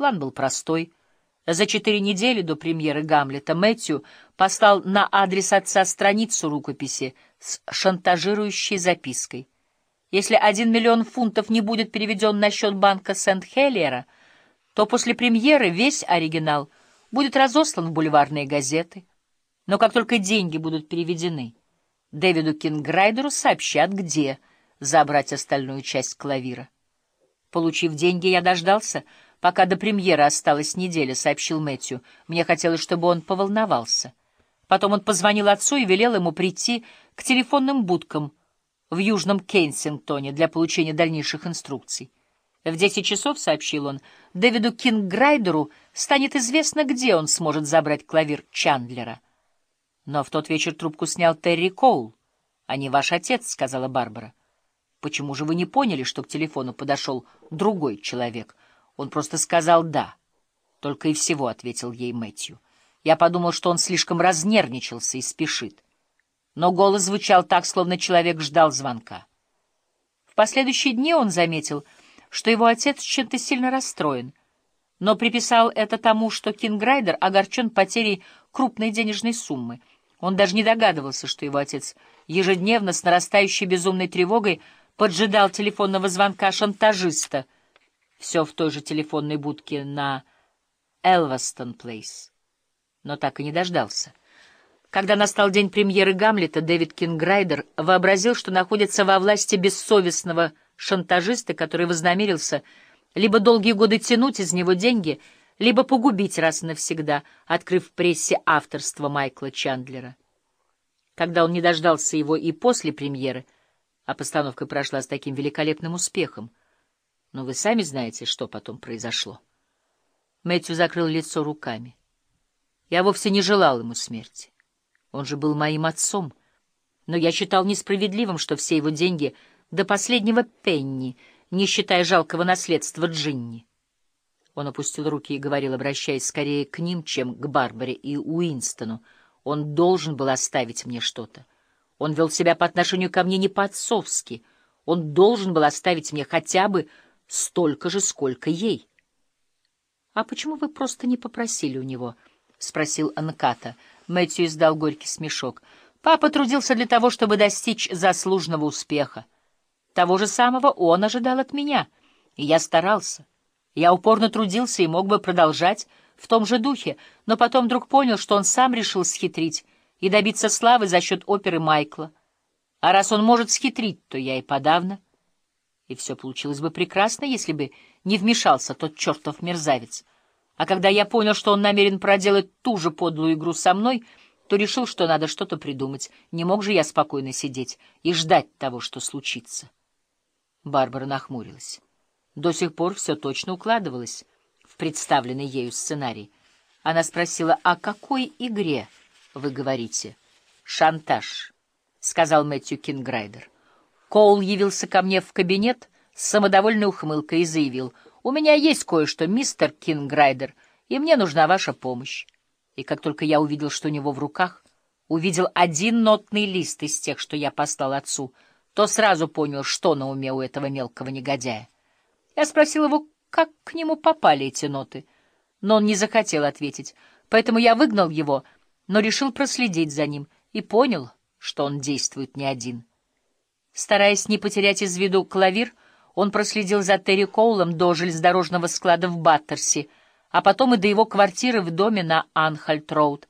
План был простой. За четыре недели до премьеры «Гамлета» Мэтью послал на адрес отца страницу рукописи с шантажирующей запиской. Если один миллион фунтов не будет переведен на счет банка Сент-Хеллера, то после премьеры весь оригинал будет разослан в бульварные газеты. Но как только деньги будут переведены, Дэвиду Кинграйдеру сообщат, где забрать остальную часть клавира. Получив деньги, я дождался, пока до премьеры осталась неделя, — сообщил Мэтью. Мне хотелось, чтобы он поволновался. Потом он позвонил отцу и велел ему прийти к телефонным будкам в Южном Кенсингтоне для получения дальнейших инструкций. В десять часов, — сообщил он, — Дэвиду Кинграйдеру станет известно, где он сможет забрать клавир Чандлера. Но в тот вечер трубку снял Терри Коул, а не ваш отец, — сказала Барбара. Почему же вы не поняли, что к телефону подошел другой человек? Он просто сказал «да». Только и всего, — ответил ей Мэтью. Я подумал, что он слишком разнервничался и спешит. Но голос звучал так, словно человек ждал звонка. В последующие дни он заметил, что его отец чем-то сильно расстроен, но приписал это тому, что Кинграйдер огорчен потерей крупной денежной суммы. Он даже не догадывался, что его отец ежедневно с нарастающей безумной тревогой поджидал телефонного звонка шантажиста, все в той же телефонной будке на Элвастон Плейс, но так и не дождался. Когда настал день премьеры Гамлета, Дэвид Кинграйдер вообразил, что находится во власти бессовестного шантажиста, который вознамерился либо долгие годы тянуть из него деньги, либо погубить раз и навсегда, открыв в прессе авторство Майкла Чандлера. Когда он не дождался его и после премьеры, а постановка прошла с таким великолепным успехом. Но вы сами знаете, что потом произошло. Мэтью закрыл лицо руками. Я вовсе не желал ему смерти. Он же был моим отцом. Но я считал несправедливым, что все его деньги до последнего пенни, не считая жалкого наследства Джинни. Он опустил руки и говорил, обращаясь скорее к ним, чем к Барбаре и Уинстону. Он должен был оставить мне что-то. Он вел себя по отношению ко мне не по-отцовски. Он должен был оставить мне хотя бы столько же, сколько ей. — А почему вы просто не попросили у него? — спросил Анката. Мэтью издал горький смешок. Папа трудился для того, чтобы достичь заслуженного успеха. Того же самого он ожидал от меня, и я старался. Я упорно трудился и мог бы продолжать в том же духе, но потом вдруг понял, что он сам решил схитрить — и добиться славы за счет оперы Майкла. А раз он может схитрить, то я и подавно. И все получилось бы прекрасно, если бы не вмешался тот чертов мерзавец. А когда я понял, что он намерен проделать ту же подлую игру со мной, то решил, что надо что-то придумать. Не мог же я спокойно сидеть и ждать того, что случится. Барбара нахмурилась. До сих пор все точно укладывалось в представленный ею сценарий. Она спросила, о какой игре вы говорите. Шантаж, — сказал Мэтью Кинграйдер. Коул явился ко мне в кабинет с самодовольной ухмылкой и заявил, «У меня есть кое-что, мистер Кинграйдер, и мне нужна ваша помощь». И как только я увидел, что у него в руках, увидел один нотный лист из тех, что я послал отцу, то сразу понял, что на уме у этого мелкого негодяя. Я спросил его, как к нему попали эти ноты, но он не захотел ответить, поэтому я выгнал его — но решил проследить за ним и понял, что он действует не один. Стараясь не потерять из виду клавир, он проследил за Терри Коулом до железнодорожного склада в Баттерси, а потом и до его квартиры в доме на Анхальт-Роуд.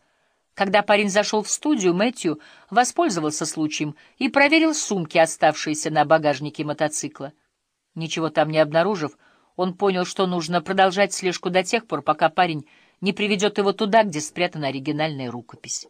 Когда парень зашел в студию, Мэтью воспользовался случаем и проверил сумки, оставшиеся на багажнике мотоцикла. Ничего там не обнаружив, он понял, что нужно продолжать слежку до тех пор, пока парень не приведет его туда, где спрятана оригинальная рукопись.